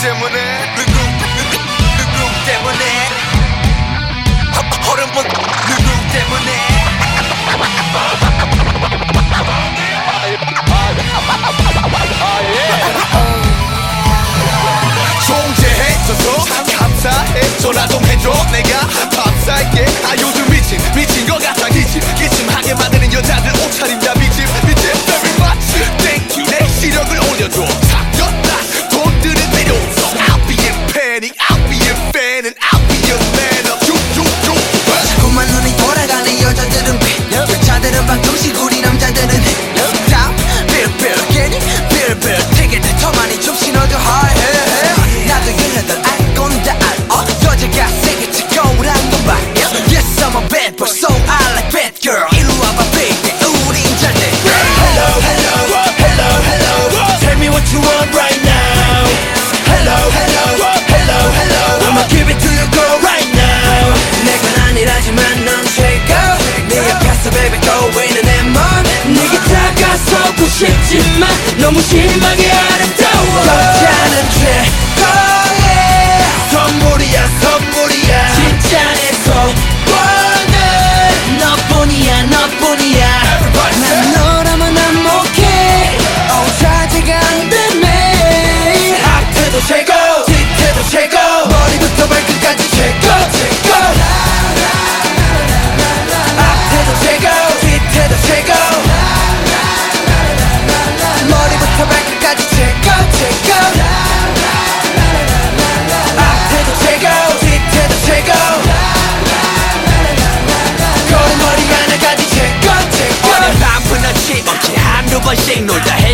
Tim 싶지만 너무 심하게 아름다워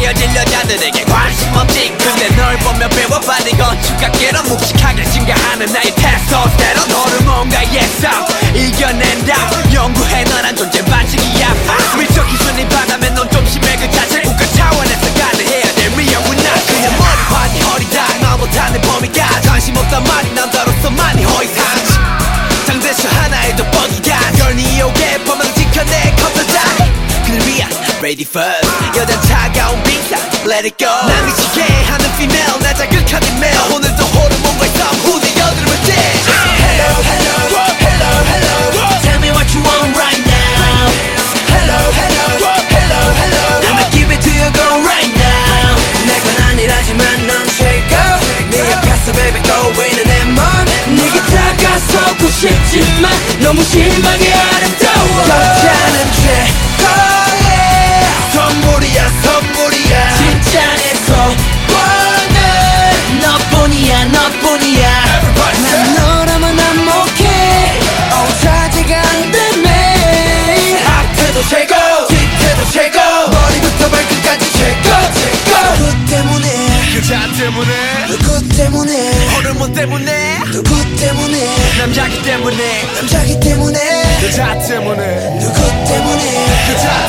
헤어질 여자들에게 관심 없지. 근데 널 보면 배워받은 건축학계로 묵직하게 증가하는 나의 테스토스테론 호르몬과 예상 이겨낸다. 연구해 너란 존재 반칙이야 미적 기준이 바다면 넌 좀 심해 그 자체 국가 차원에서 가능해야 될 위험은 나 그냥 머리판이 허리다. 너보다는 범위가 관심 없단 말이 남자로서 많이 허위상 ready first 여자 차가운 빙상 let it go 난 미치게 하는 female 나 자극하는 male 오늘도 호르몬과 싸움 후대 여드름을 대 Hello, hello, hello, hello. Tell me what you want right now. Hello, hello, hello, hello. I'ma give it to you, girl, right now. 내건 아니라지만 넌 최고. 네 앞에서 baby go 있는 내맘 네게 다가서고 싶지만 너무 심하게 때문에. 호르몬 때문에. 누구 때문에. 남자기 때문에. 남자기 때문에. 여자 때문에. 누구 때문에. 여자